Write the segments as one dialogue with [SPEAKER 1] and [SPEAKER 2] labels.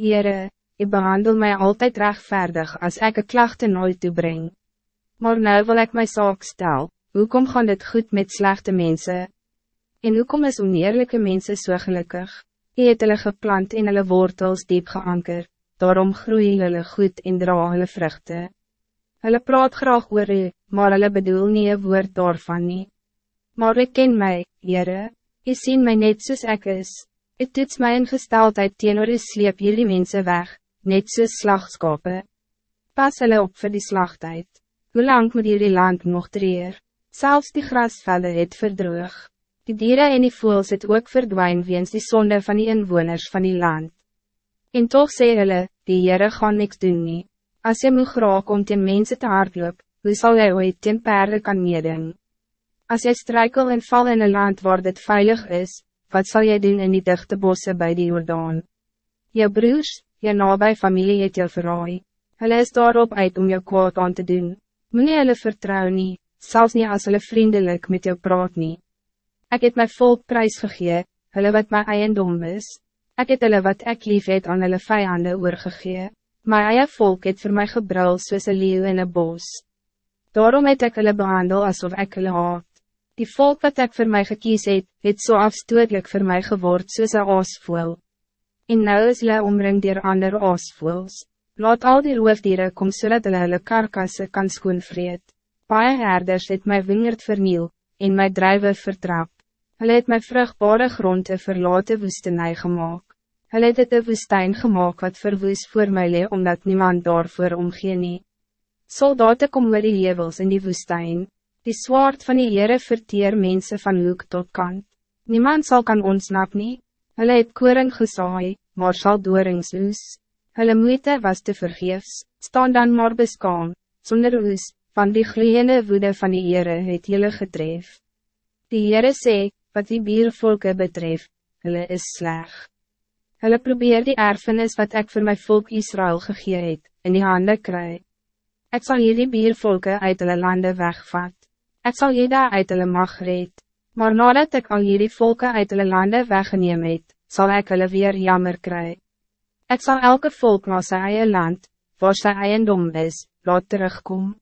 [SPEAKER 1] Heere, je behandel mij altijd rechtvaardig als ik een klachte nooit toebreng. Maar nu wil ik mijn zaak stel, hoe kom gaan dit goed met slechte mensen? En hoe kom is oneerlijke mensen zo so gelukkig? Je het hulle geplant en hulle wortels diep geanker, daarom groeien hulle goed en dra hulle vruchte. Hulle praat graag oor u, maar hulle bedoel nie een woord daarvan nie. Maar ik ken mij, Heere, je sien mij net soos ek is. Het toets my in gesteldheid teenoor u sleep jullie mensen weg, net soos slagskape. Pas hulle op voor die slagtijd. Hoe lang moet jullie land nog treer? Zelfs die grasvelde het verdroog. Die dieren en die voels het ook verdwijn weens die zonde van die inwoners van die land. En toch sê hulle, die Heere gaan niks doen nie. As jy moeg raak om teen mense te hardloop, hoe sal jy ooit teen perde kan meeding? As jy struikel en val in een land waar dit veilig is, wat zal jy doen in die dichte bosse bij die Jordaan? Jou broers, jou nabij familie het jou verraai. Hulle is daarop uit om jou kwaad aan te doen. Moe hulle vertrouw nie, selfs nie as hulle vriendelijk met jou praat nie. Ek het my volk prijs gegee, hulle wat my eiendom is. Ek het hulle wat ek lief het aan hulle vijanden oorgegee. My eie volk het voor mij gebrul soos een leeuw in een bos. Daarom het ek hulle behandel alsof ek hulle haat. Die volk wat ik voor mij gekies het, het so afstootlik voor mij geword soos een aasvoel. En nou is hulle omring dier ander aasvoels. Laat al die roofdieren kom so hulle hulle karkasse kan skoonvreet. Paie herders het my wingerd verniel, en my druive vertrap. Hulle het my vrugbare grond een verlaten woestenij gemaakt. Hulle het het een woestijn gemaakt wat verwoes voor my lee, omdat niemand daarvoor omgee nie. Soldaten kom oor die in die woestijn. Die zwaard van die Heere verteer mensen van hoek tot kant. Niemand zal kan ontsnap nie. Hulle het koring gesaai, maar sal doorings oes. Hulle moeite was te vergeefs, staan dan maar beskaan, zonder oes, van die gloeiende woede van die Heere het julle getref. Die Heere sê, wat die biervolke betref, hulle is sleg. Hulle probeer die erfenis wat ik voor mijn volk Israël gegee het, in die handen kry. Ik zal jullie biervolke uit hulle lande wegvat. Ik zal jullie daar uit hulle mag red. Maar nadat ik al jullie volke uit hulle lande weggeneem het, zal ik hulle weer jammer kry. Ik zal elke volk naar zijn eie land, waar sy eiendom is, laat terugkom.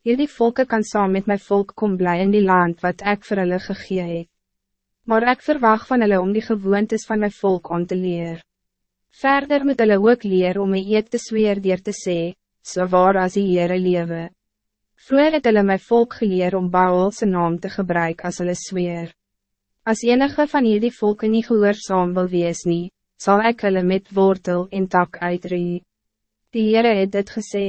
[SPEAKER 1] Jullie volke kan saam met mijn volk kom blij in die land wat ik voor hulle gegee het maar ik verwacht van hulle om die gewoontes van mijn volk aan te leer. Verder moet hulle ook leer om my eet te zweer dier te sê, so waar as die Heere lewe. Vroeger het hulle my volk geleer om Baal sy naam te gebruiken als hulle zweer. Als enige van jullie volken niet gehoorzaam wil wees nie, sal ek hulle met wortel en tak uitree. Die Heere het dit gesê.